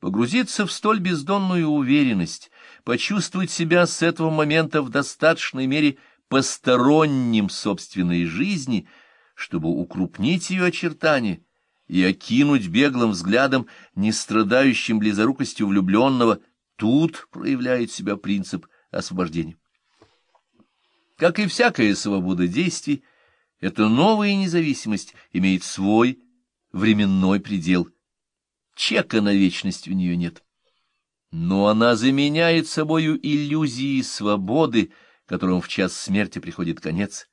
Погрузиться в столь бездонную уверенность, почувствовать себя с этого момента в достаточной мере посторонним собственной жизни, чтобы укрупнить ее очертания и окинуть беглым взглядом, не страдающим близорукостью влюбленного, тут проявляет себя принцип освобождения. Как и всякая свобода действий, эта новая независимость имеет свой временной предел. Чека на вечность у нее нет. Но она заменяет собою иллюзии свободы, которым в час смерти приходит конец.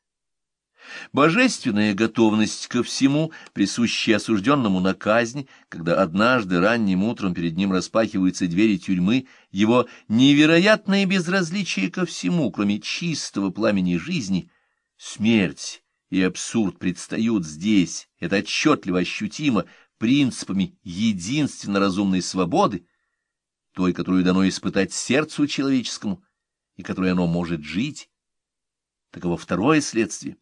Божественная готовность ко всему, присущая осужденному на казнь, когда однажды ранним утром перед ним распахиваются двери тюрьмы, его невероятное безразличие ко всему, кроме чистого пламени жизни, смерть и абсурд предстают здесь, это отчетливо ощутимо, принципами единственно разумной свободы, той, которую дано испытать сердцу человеческому, и которой оно может жить. Таково второе следствие.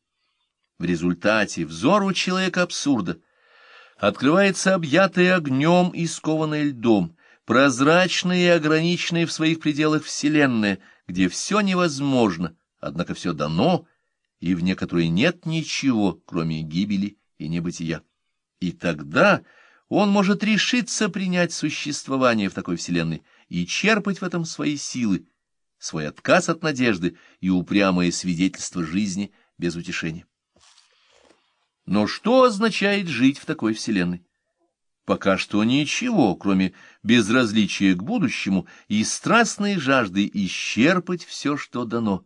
В результате взору человека абсурда открывается объятая огнем и скованная льдом, прозрачная и ограниченная в своих пределах вселенная, где все невозможно, однако все дано, и в некоторой нет ничего, кроме гибели и небытия. И тогда он может решиться принять существование в такой вселенной и черпать в этом свои силы, свой отказ от надежды и упрямое свидетельство жизни без утешения. Но что означает жить в такой вселенной? Пока что ничего, кроме безразличия к будущему и страстной жажды исчерпать все, что дано.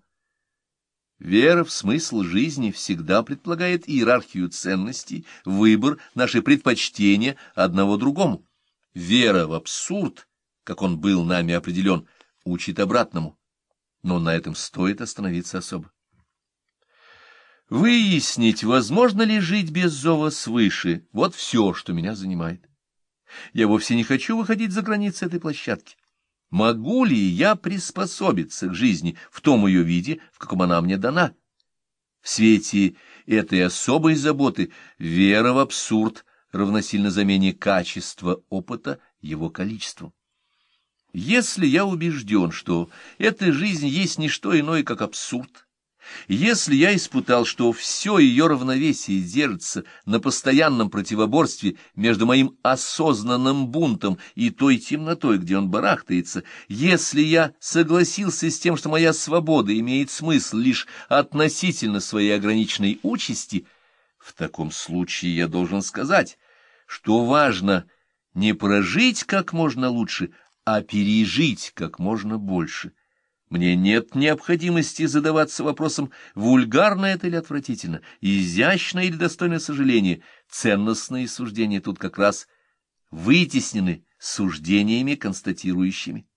Вера в смысл жизни всегда предполагает иерархию ценностей, выбор, наши предпочтения одного другому. Вера в абсурд, как он был нами определен, учит обратному. Но на этом стоит остановиться особо. Выяснить, возможно ли жить без зова свыше, вот все, что меня занимает. Я вовсе не хочу выходить за границы этой площадки. Могу ли я приспособиться к жизни в том ее виде, в каком она мне дана? В свете этой особой заботы вера в абсурд равносильно замене качества опыта его количеством. Если я убежден, что эта жизнь есть не что иное, как абсурд, если я испытал, что все ее равновесие держится на постоянном противоборстве между моим осознанным бунтом и той темнотой, где он барахтается, если я согласился с тем, что моя свобода имеет смысл лишь относительно своей ограниченной участи, в таком случае я должен сказать, что важно не прожить как можно лучше, а пережить как можно больше. Мне нет необходимости задаваться вопросом, вульгарно это или отвратительно, изящно или достойно сожаления. Ценностные суждения тут как раз вытеснены суждениями констатирующими.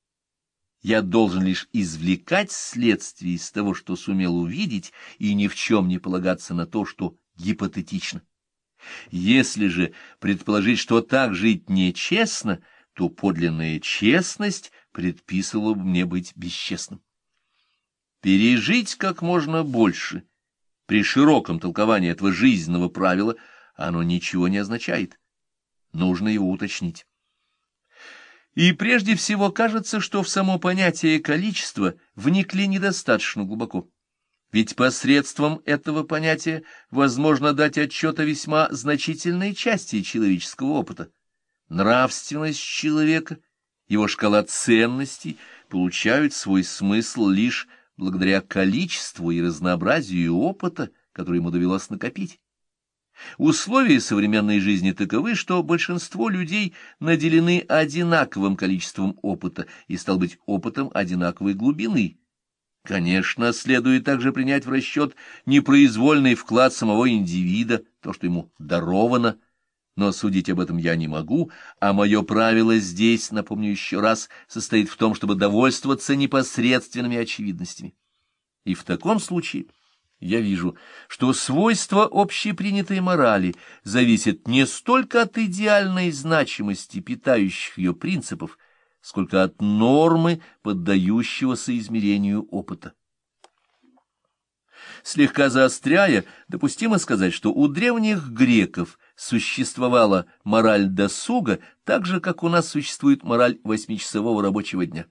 Я должен лишь извлекать следствие из того, что сумел увидеть, и ни в чем не полагаться на то, что гипотетично. Если же предположить, что так жить нечестно, то подлинная честность предписывало бы мне быть бесчестным. Пережить как можно больше при широком толковании этого жизненного правила оно ничего не означает. Нужно его уточнить. И прежде всего кажется, что в само понятие количества вникли недостаточно глубоко. Ведь посредством этого понятия возможно дать отчет о весьма значительной части человеческого опыта. Нравственность человека — его шкала ценностей получают свой смысл лишь благодаря количеству и разнообразию опыта, который ему довелось накопить. Условия современной жизни таковы, что большинство людей наделены одинаковым количеством опыта и, стал быть, опытом одинаковой глубины. Конечно, следует также принять в расчет непроизвольный вклад самого индивида, то, что ему даровано, но судить об этом я не могу, а мое правило здесь, напомню еще раз, состоит в том, чтобы довольствоваться непосредственными очевидностями. И в таком случае я вижу, что свойства общепринятой морали зависят не столько от идеальной значимости питающих ее принципов, сколько от нормы, поддающегося измерению опыта. Слегка заостряя, допустимо сказать, что у древних греков существовала мораль досуга, так же, как у нас существует мораль восьмичасового рабочего дня.